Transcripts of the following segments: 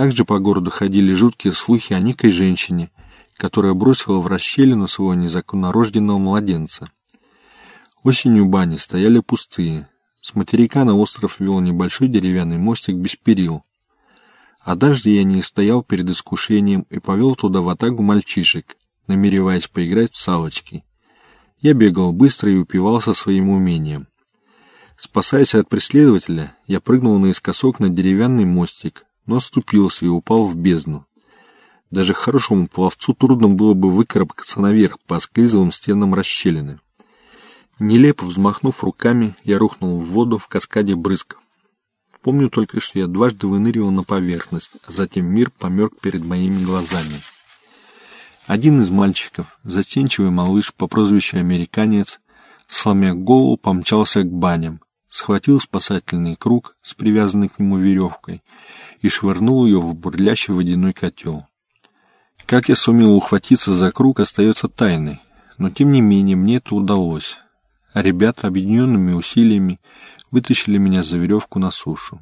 Также по городу ходили жуткие слухи о некой женщине, которая бросила в расщелину своего незаконнорожденного младенца. Осенью бани стояли пустые. С материка на остров вел небольшой деревянный мостик без перил. Однажды я не стоял перед искушением и повел туда в атаку мальчишек, намереваясь поиграть в салочки. Я бегал быстро и упивался своим умением. Спасаясь от преследователя, я прыгнул наискосок на деревянный мостик, но оступился и упал в бездну. Даже хорошему пловцу трудно было бы выкарабкаться наверх по склизовым стенам расщелины. Нелепо взмахнув руками, я рухнул в воду в каскаде брызг. Помню только, что я дважды выныривал на поверхность, а затем мир померк перед моими глазами. Один из мальчиков, застенчивый малыш по прозвищу «Американец», сломя голову, помчался к баням, схватил спасательный круг с привязанной к нему веревкой и швырнул ее в бурлящий водяной котел. Как я сумел ухватиться за круг, остается тайной, но тем не менее мне это удалось а ребята объединенными усилиями вытащили меня за веревку на сушу.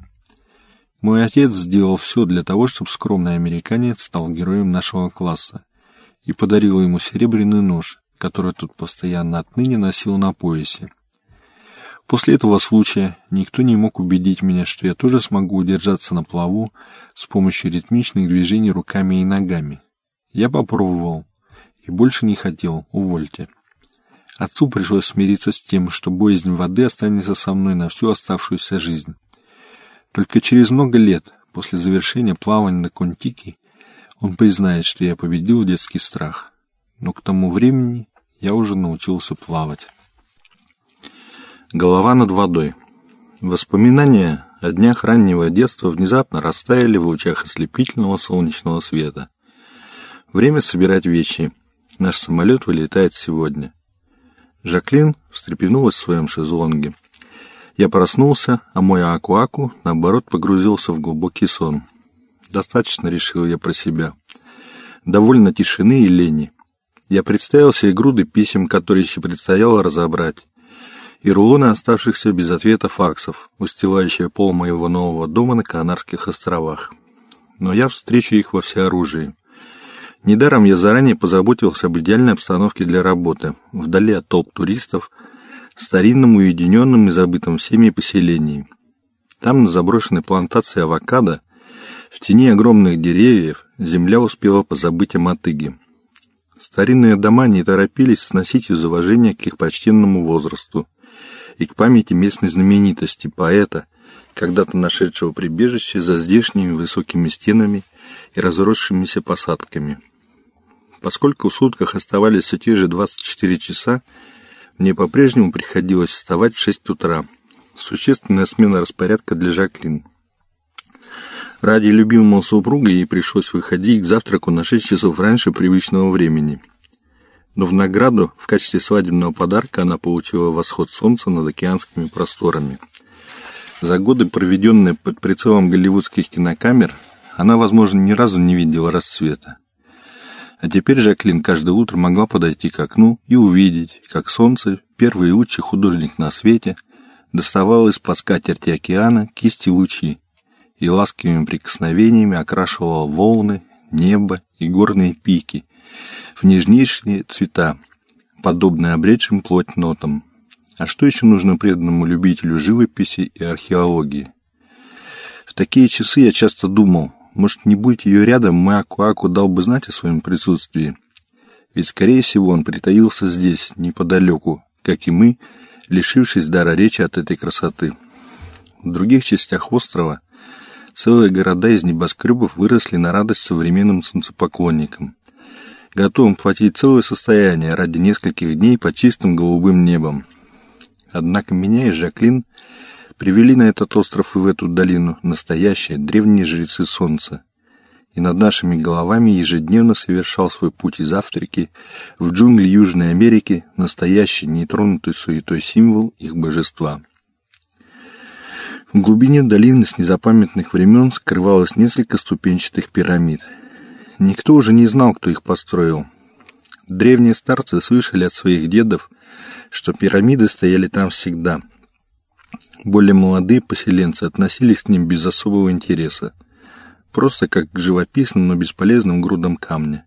Мой отец сделал все для того, чтобы скромный американец стал героем нашего класса и подарил ему серебряный нож, который тут постоянно отныне носил на поясе. После этого случая никто не мог убедить меня, что я тоже смогу удержаться на плаву с помощью ритмичных движений руками и ногами. Я попробовал и больше не хотел, увольте. Отцу пришлось смириться с тем, что боязнь воды останется со мной на всю оставшуюся жизнь. Только через много лет, после завершения плавания на Контики, он признает, что я победил детский страх. Но к тому времени я уже научился плавать. Голова над водой. Воспоминания о днях раннего детства внезапно растаяли в лучах ослепительного солнечного света. Время собирать вещи. Наш самолет вылетает сегодня. Жаклин встрепенулась в своем шезлонге. Я проснулся, а мой Акуаку, наоборот, погрузился в глубокий сон. Достаточно, решил я про себя. Довольно тишины и лени. Я представил себе груды писем, которые еще предстояло разобрать, и рулоны оставшихся без ответа факсов, устилающие пол моего нового дома на Канарских островах. Но я встречу их во всеоружии. Недаром я заранее позаботился об идеальной обстановке для работы, вдали от толп туристов, старинном, уединенном и забытом всеми поселении. Там, на заброшенной плантации авокадо, в тени огромных деревьев, земля успела позабыть о мотыге. Старинные дома не торопились сносить из уважения к их почтенному возрасту и к памяти местной знаменитости, поэта, когда-то нашедшего прибежище за здешними высокими стенами и разросшимися посадками. Поскольку в сутках оставались все те же 24 часа, мне по-прежнему приходилось вставать в 6 утра. Существенная смена распорядка для Жаклин. Ради любимого супруга ей пришлось выходить к завтраку на 6 часов раньше привычного времени. Но в награду, в качестве свадебного подарка, она получила восход солнца над океанскими просторами. За годы, проведенные под прицелом голливудских кинокамер, она, возможно, ни разу не видела рассвета. А теперь Жаклин каждое утро могла подойти к окну и увидеть, как солнце, первый и лучший художник на свете, доставало из-под скатерти океана кисти лучи и ласковыми прикосновениями окрашивало волны, небо и горные пики в нежнейшие цвета, подобные обретшим плоть нотам. А что еще нужно преданному любителю живописи и археологии? В такие часы я часто думал, может, не будь ее рядом, мой Акуаку дал бы знать о своем присутствии. Ведь, скорее всего, он притаился здесь, неподалеку, как и мы, лишившись дара речи от этой красоты. В других частях острова целые города из небоскребов выросли на радость современным солнцепоклонникам, готовым платить целое состояние ради нескольких дней под чистым голубым небом. Однако меня и Жаклин привели на этот остров и в эту долину настоящие древние жрецы солнца. И над нашими головами ежедневно совершал свой путь из Африки в джунгли Южной Америки настоящий нетронутый суетой символ их божества. В глубине долины с незапамятных времен скрывалось несколько ступенчатых пирамид. Никто уже не знал, кто их построил. Древние старцы слышали от своих дедов, что пирамиды стояли там всегда – более молодые поселенцы относились к ним без особого интереса. просто как к живописным, но бесполезным грудам камня.